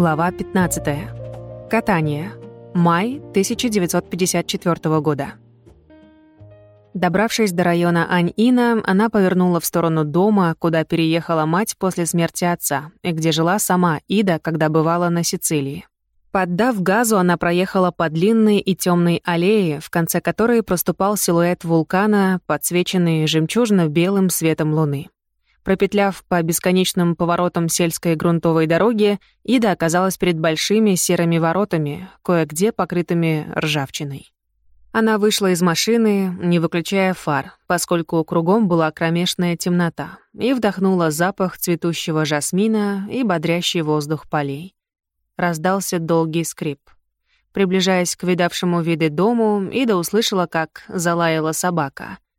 Глава 15. Катание. Май 1954 года. Добравшись до района Ань-Ина, она повернула в сторону дома, куда переехала мать после смерти отца, и где жила сама Ида, когда бывала на Сицилии. Поддав газу, она проехала по длинной и темной аллее, в конце которой проступал силуэт вулкана, подсвеченный жемчужно-белым светом луны. Пропетляв по бесконечным поворотам сельской грунтовой дороги, Ида оказалась перед большими серыми воротами, кое-где покрытыми ржавчиной. Она вышла из машины, не выключая фар, поскольку кругом была кромешная темнота, и вдохнула запах цветущего жасмина и бодрящий воздух полей. Раздался долгий скрип. Приближаясь к видавшему виды дому, Ида услышала, как залаяла собака —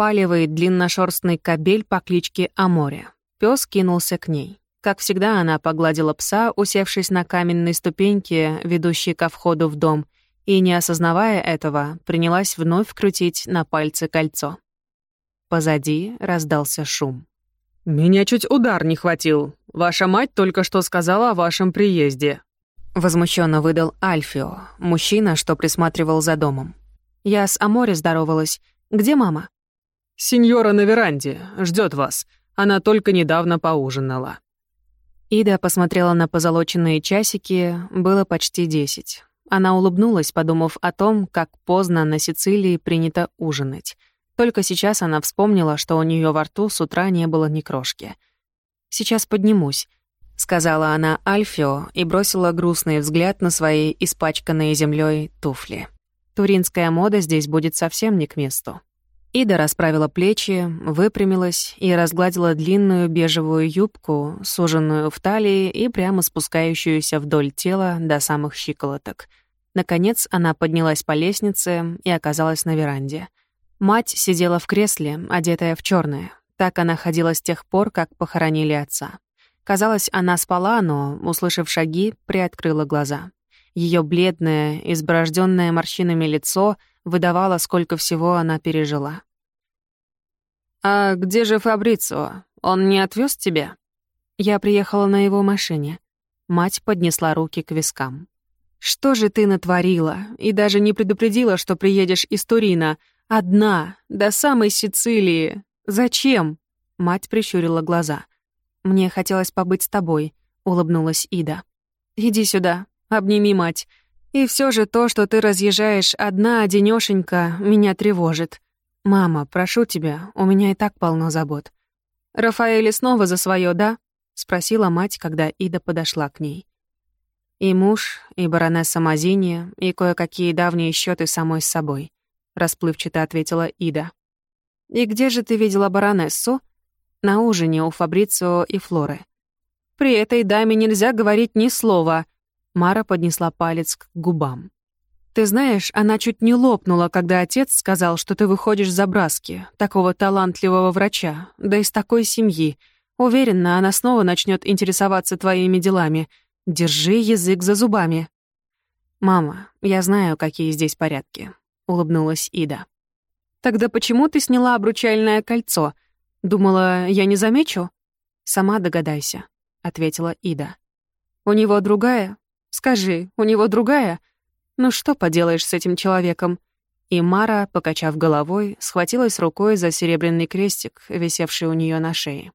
палевый длинношерстный кобель по кличке Аморе. Пёс кинулся к ней. Как всегда, она погладила пса, усевшись на каменной ступеньке, ведущей ко входу в дом, и, не осознавая этого, принялась вновь крутить на пальце кольцо. Позади раздался шум. «Меня чуть удар не хватил. Ваша мать только что сказала о вашем приезде». Возмущенно выдал Альфио, мужчина, что присматривал за домом. Я с Аморе здоровалась. Где мама? «Сеньора на веранде, ждет вас. Она только недавно поужинала». Ида посмотрела на позолоченные часики, было почти десять. Она улыбнулась, подумав о том, как поздно на Сицилии принято ужинать. Только сейчас она вспомнила, что у нее во рту с утра не было ни крошки. «Сейчас поднимусь», — сказала она Альфио и бросила грустный взгляд на свои испачканные землей туфли. «Туринская мода здесь будет совсем не к месту». Ида расправила плечи, выпрямилась и разгладила длинную бежевую юбку, суженную в талии и прямо спускающуюся вдоль тела до самых щиколоток. Наконец она поднялась по лестнице и оказалась на веранде. Мать сидела в кресле, одетая в черное. Так она ходила с тех пор, как похоронили отца. Казалось, она спала, но, услышав шаги, приоткрыла глаза. Ее бледное, изборожденное морщинами лицо — выдавала, сколько всего она пережила. «А где же Фабрицио? Он не отвез тебя?» Я приехала на его машине. Мать поднесла руки к вискам. «Что же ты натворила? И даже не предупредила, что приедешь из Турина. Одна, до самой Сицилии. Зачем?» Мать прищурила глаза. «Мне хотелось побыть с тобой», — улыбнулась Ида. «Иди сюда, обними мать. И все же то, что ты разъезжаешь одна, одинёшенька, меня тревожит. Мама, прошу тебя, у меня и так полно забот. Рафаэль снова за свое, да? спросила мать, когда Ида подошла к ней. И муж, и баронесса Мазини, и кое-какие давние счеты самой с собой, расплывчато ответила Ида. И где же ты видела баронессу? На ужине у Фабрицио и Флоры. При этой даме нельзя говорить ни слова — Мара поднесла палец к губам. «Ты знаешь, она чуть не лопнула, когда отец сказал, что ты выходишь за Браски, такого талантливого врача, да из такой семьи. Уверена, она снова начнет интересоваться твоими делами. Держи язык за зубами». «Мама, я знаю, какие здесь порядки», — улыбнулась Ида. «Тогда почему ты сняла обручальное кольцо? Думала, я не замечу?» «Сама догадайся», — ответила Ида. «У него другая, Скажи, у него другая? Ну что поделаешь с этим человеком?» И Мара, покачав головой, схватилась рукой за серебряный крестик, висевший у нее на шее.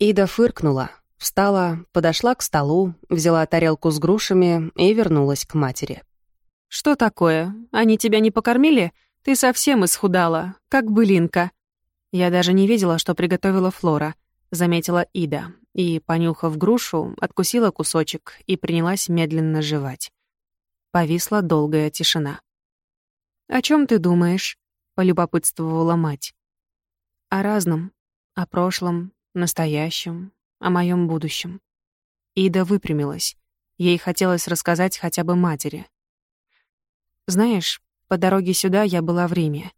Ида фыркнула, встала, подошла к столу, взяла тарелку с грушами и вернулась к матери. «Что такое? Они тебя не покормили? Ты совсем исхудала, как былинка». «Я даже не видела, что приготовила Флора», — заметила Ида, и, понюхав грушу, откусила кусочек и принялась медленно жевать. Повисла долгая тишина. «О чем ты думаешь?» — полюбопытствовала мать. «О разном. О прошлом, настоящем, о моем будущем». Ида выпрямилась. Ей хотелось рассказать хотя бы матери. «Знаешь, по дороге сюда я была в Риме».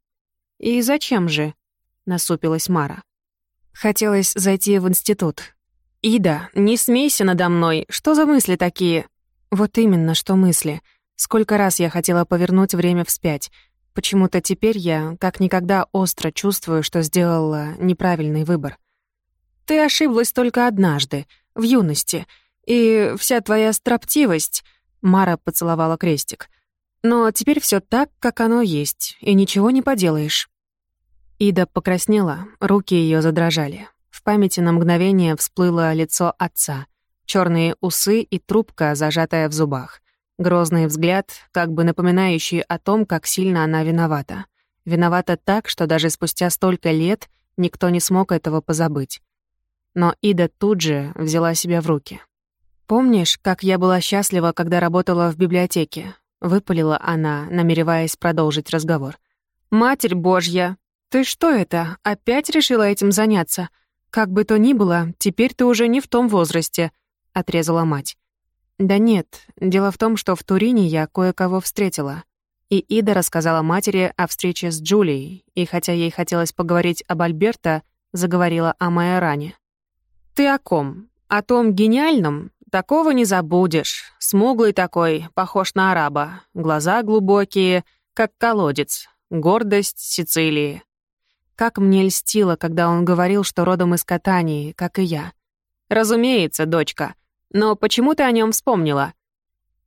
«И зачем же?» — насупилась Мара. «Хотелось зайти в институт, «Ида, не смейся надо мной. Что за мысли такие?» «Вот именно, что мысли. Сколько раз я хотела повернуть время вспять. Почему-то теперь я как никогда остро чувствую, что сделала неправильный выбор. Ты ошиблась только однажды, в юности. И вся твоя строптивость...» Мара поцеловала крестик. «Но теперь все так, как оно есть, и ничего не поделаешь». Ида покраснела, руки ее задрожали. В памяти на мгновение всплыло лицо отца, черные усы и трубка, зажатая в зубах. Грозный взгляд, как бы напоминающий о том, как сильно она виновата. Виновата так, что даже спустя столько лет никто не смог этого позабыть. Но Ида тут же взяла себя в руки. «Помнишь, как я была счастлива, когда работала в библиотеке?» — выпалила она, намереваясь продолжить разговор. «Матерь Божья! Ты что это, опять решила этим заняться? Как бы то ни было, теперь ты уже не в том возрасте», — отрезала мать. «Да нет, дело в том, что в Турине я кое-кого встретила». И Ида рассказала матери о встрече с Джулией, и хотя ей хотелось поговорить об Альберто, заговорила о Майоране. «Ты о ком? О том гениальном? Такого не забудешь. Смуглый такой, похож на араба. Глаза глубокие, как колодец. Гордость Сицилии. Как мне льстило, когда он говорил, что родом из Катании, как и я. Разумеется, дочка. Но почему ты о нем вспомнила?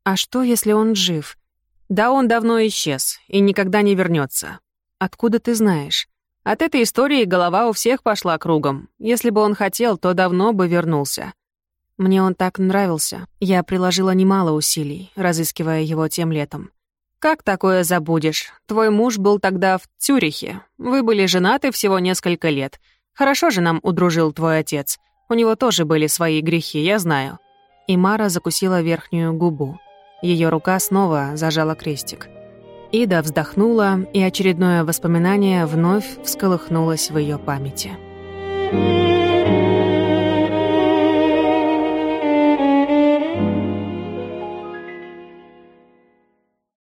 А что, если он жив? Да он давно исчез и никогда не вернется. Откуда ты знаешь? От этой истории голова у всех пошла кругом. Если бы он хотел, то давно бы вернулся. Мне он так нравился. Я приложила немало усилий, разыскивая его тем летом. Как такое забудешь? Твой муж был тогда в Цюрихе. Вы были женаты всего несколько лет. Хорошо же нам удружил твой отец. У него тоже были свои грехи, я знаю. И Мара закусила верхнюю губу. Ее рука снова зажала крестик. Ида вздохнула, и очередное воспоминание вновь всколыхнулось в ее памяти. Thank.